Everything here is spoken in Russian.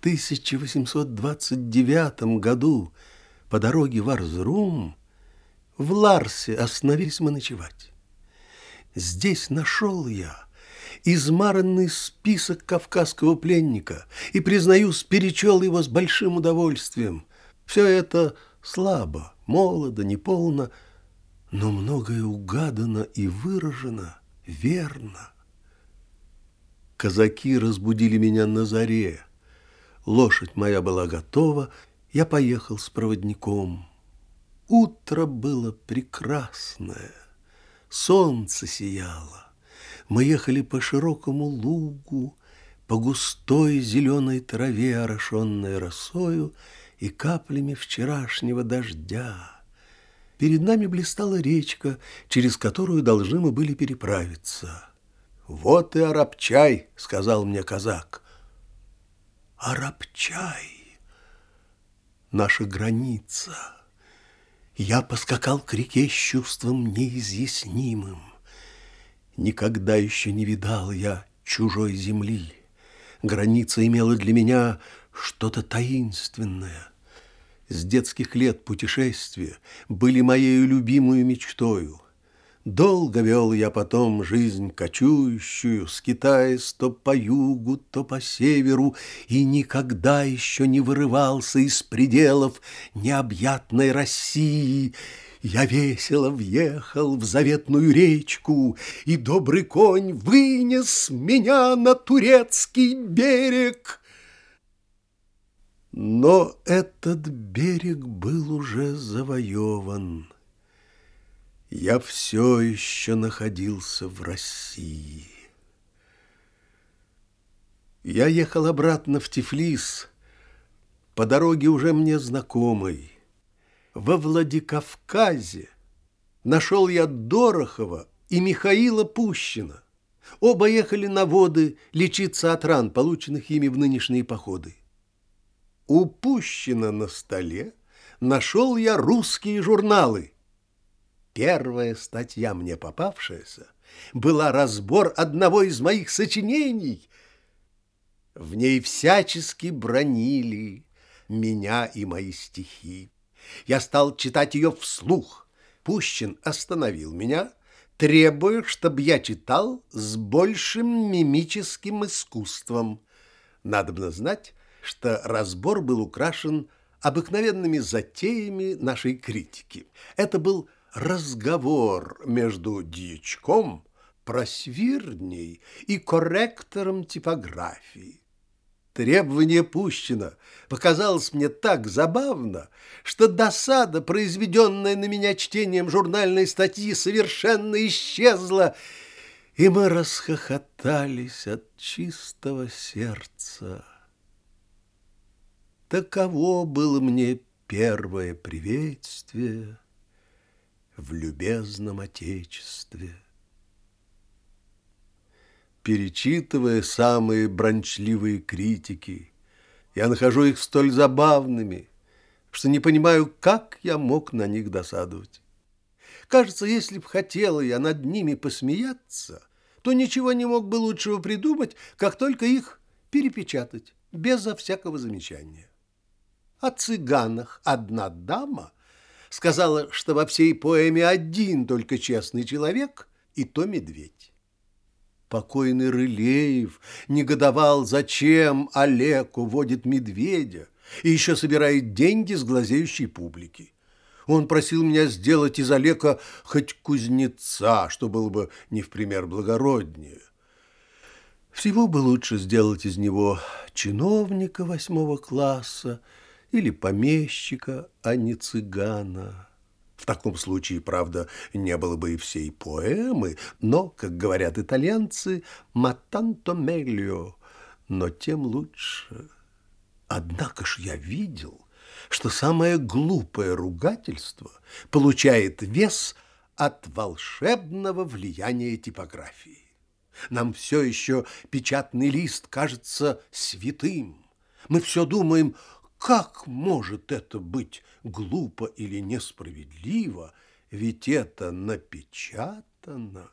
1829 году по дороге в Арзрум в Ларсе остановились мы ночевать. Здесь нашел я измаранный список кавказского пленника и, признаюсь, перечел его с большим удовольствием. Все это слабо, молодо, неполно, но многое угадано и выражено верно. Казаки разбудили меня на заре. Лошадь моя была готова, я поехал с проводником. Утро было прекрасное, солнце сияло. Мы ехали по широкому лугу, по густой зеленой траве, орошенной росою и каплями вчерашнего дождя. Перед нами блистала речка, через которую должны мы были переправиться. «Вот и Арабчай», — сказал мне казак. «Арабчай, наша граница». Я поскакал к реке с чувством неизъяснимым. Никогда еще не видал я чужой земли. Граница имела для меня что-то таинственное. С детских лет путешествия были моей любимой мечтою. Долго вел я потом жизнь кочующую, скитаясь то по югу, то по северу, и никогда еще не вырывался из пределов необъятной России. Я весело въехал в заветную речку, и добрый конь вынес меня на турецкий берег. Но этот берег был уже завоеван. Я все еще находился в России. Я ехал обратно в Тифлис, по дороге уже мне знакомой. Во Владикавказе нашел я Дорохова и Михаила Пущина. Оба ехали на воды лечиться от ран, полученных ими в нынешние походы упущено на столе, нашел я русские журналы. Первая статья мне попавшаяся была разбор одного из моих сочинений. В ней всячески бронили меня и мои стихи. Я стал читать ее вслух. Пущин остановил меня, требуя, чтобы я читал с большим мимическим искусством. Надобно знать, что разбор был украшен обыкновенными затеями нашей критики. Это был разговор между дьячком, просвирней и корректором типографии. Требование Пущина показалось мне так забавно, что досада, произведенная на меня чтением журнальной статьи, совершенно исчезла, и мы расхохотались от чистого сердца. Таково было мне первое приветствие в любезном Отечестве. Перечитывая самые брончливые критики, я нахожу их столь забавными, что не понимаю, как я мог на них досадовать. Кажется, если б хотела я над ними посмеяться, то ничего не мог бы лучшего придумать, как только их перепечатать, безо всякого замечания о цыганах одна дама сказала, что во всей поэме один только честный человек, и то медведь. Покойный Рылеев негодовал, зачем Олег уводит медведя и еще собирает деньги с глазеющей публики. Он просил меня сделать из Олега хоть кузнеца, что было бы не в пример благороднее. Всего бы лучше сделать из него чиновника восьмого класса, или помещика, а не цыгана. В таком случае, правда, не было бы и всей поэмы, но, как говорят итальянцы, «матанто мелио», но тем лучше. Однако ж я видел, что самое глупое ругательство получает вес от волшебного влияния типографии. Нам все еще печатный лист кажется святым. Мы все думаем, как может это быть глупо или несправедливо, ведь это напечатано?